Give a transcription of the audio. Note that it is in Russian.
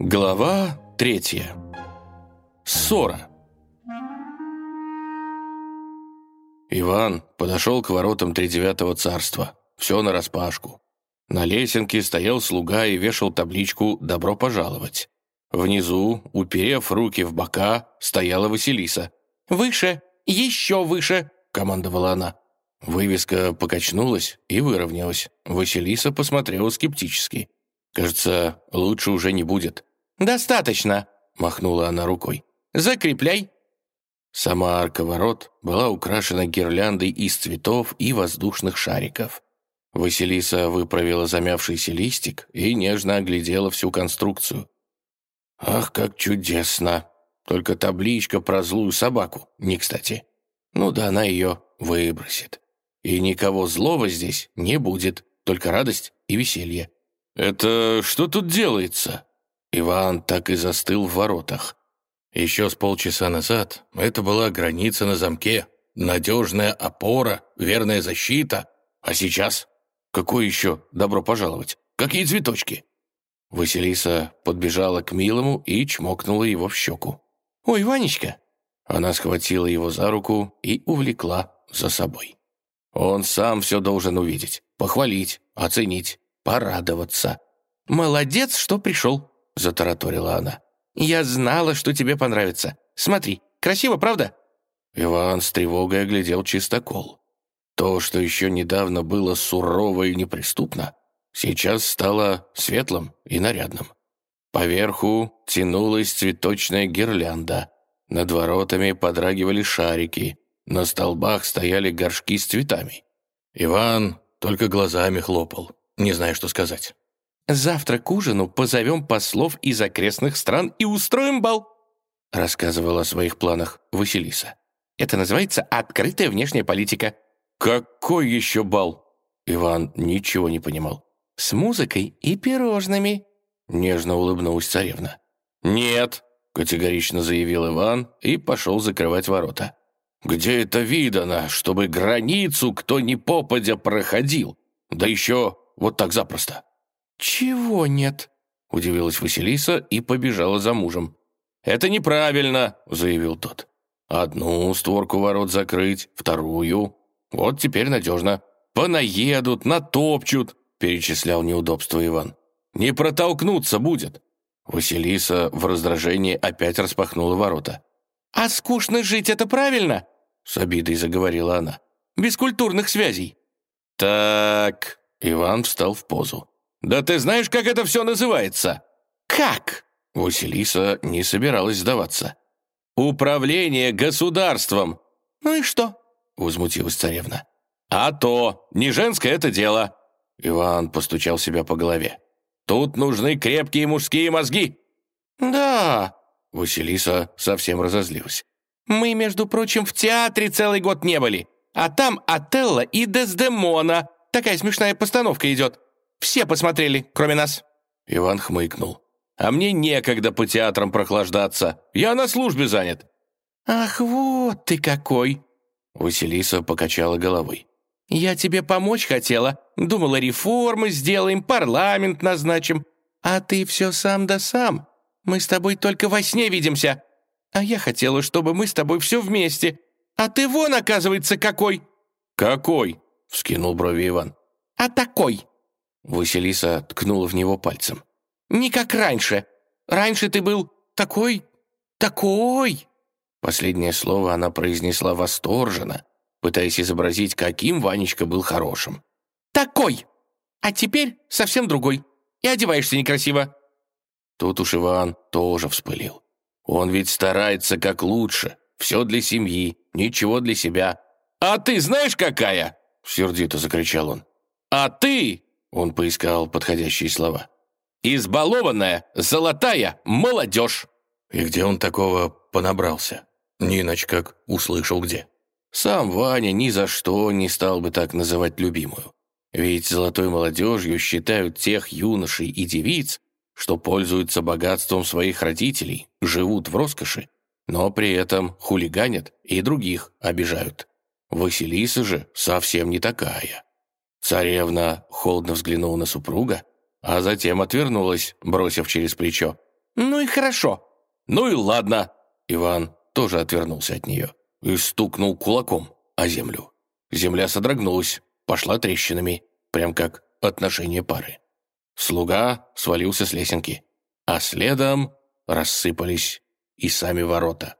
Глава третья. Ссора. Иван подошел к воротам тридевятого царства. Все нараспашку. На лесенке стоял слуга и вешал табличку «Добро пожаловать». Внизу, уперев руки в бока, стояла Василиса. «Выше! Еще выше!» — командовала она. Вывеска покачнулась и выровнялась. Василиса посмотрела скептически. «Кажется, лучше уже не будет». «Достаточно!» — махнула она рукой. «Закрепляй!» Сама арка ворот была украшена гирляндой из цветов и воздушных шариков. Василиса выправила замявшийся листик и нежно оглядела всю конструкцию. «Ах, как чудесно! Только табличка про злую собаку, не кстати. Ну да, она ее выбросит. И никого злого здесь не будет, только радость и веселье». «Это что тут делается?» Иван так и застыл в воротах. Еще с полчаса назад это была граница на замке, надежная опора, верная защита. А сейчас? Какое еще добро пожаловать? Какие цветочки? Василиса подбежала к Милому и чмокнула его в щеку. «Ой, Ванечка!» Она схватила его за руку и увлекла за собой. Он сам все должен увидеть, похвалить, оценить, порадоваться. «Молодец, что пришел!» — затараторила она. «Я знала, что тебе понравится. Смотри, красиво, правда?» Иван с тревогой оглядел чистокол. То, что еще недавно было сурово и неприступно, сейчас стало светлым и нарядным. Поверху тянулась цветочная гирлянда, над воротами подрагивали шарики, на столбах стояли горшки с цветами. Иван только глазами хлопал, не зная, что сказать. «Завтра к ужину позовем послов из окрестных стран и устроим бал», рассказывала о своих планах Василиса. «Это называется открытая внешняя политика». «Какой еще бал?» Иван ничего не понимал. «С музыкой и пирожными», нежно улыбнулась царевна. «Нет», — категорично заявил Иван и пошел закрывать ворота. «Где это видано, чтобы границу кто ни попадя проходил? Да еще вот так запросто». «Чего нет?» — удивилась Василиса и побежала за мужем. «Это неправильно», — заявил тот. «Одну створку ворот закрыть, вторую. Вот теперь надежно. Понаедут, натопчут», — перечислял неудобство Иван. «Не протолкнуться будет». Василиса в раздражении опять распахнула ворота. «А скучно жить — это правильно?» — с обидой заговорила она. «Без культурных связей». «Так...» — Иван встал в позу. «Да ты знаешь, как это все называется?» «Как?» Василиса не собиралась сдаваться. «Управление государством!» «Ну и что?» — возмутилась царевна. «А то! Не женское это дело!» Иван постучал себя по голове. «Тут нужны крепкие мужские мозги!» «Да!» — Василиса совсем разозлилась. «Мы, между прочим, в театре целый год не были, а там Отелло и Дездемона. Такая смешная постановка идет. Все посмотрели, кроме нас». Иван хмыкнул. «А мне некогда по театрам прохлаждаться. Я на службе занят». «Ах, вот ты какой!» Василиса покачала головой. «Я тебе помочь хотела. Думала, реформы сделаем, парламент назначим. А ты все сам да сам. Мы с тобой только во сне видимся. А я хотела, чтобы мы с тобой все вместе. А ты вон, оказывается, какой!» «Какой?» — вскинул брови Иван. «А такой!» Василиса ткнула в него пальцем. «Не как раньше. Раньше ты был такой... такой...» Последнее слово она произнесла восторженно, пытаясь изобразить, каким Ванечка был хорошим. «Такой! А теперь совсем другой. И одеваешься некрасиво». Тут уж Иван тоже вспылил. Он ведь старается как лучше. Все для семьи, ничего для себя. «А ты знаешь, какая?» — сердито закричал он. «А ты он поискал подходящие слова. «Избалованная, золотая молодежь!» И где он такого понабрался? Ниноч как услышал где. Сам Ваня ни за что не стал бы так называть любимую. Ведь золотой молодежью считают тех юношей и девиц, что пользуются богатством своих родителей, живут в роскоши, но при этом хулиганят и других обижают. Василиса же совсем не такая. Царевна холодно взглянула на супруга, а затем отвернулась, бросив через плечо. «Ну и хорошо». «Ну и ладно». Иван тоже отвернулся от нее и стукнул кулаком о землю. Земля содрогнулась, пошла трещинами, прям как отношение пары. Слуга свалился с лесенки, а следом рассыпались и сами ворота.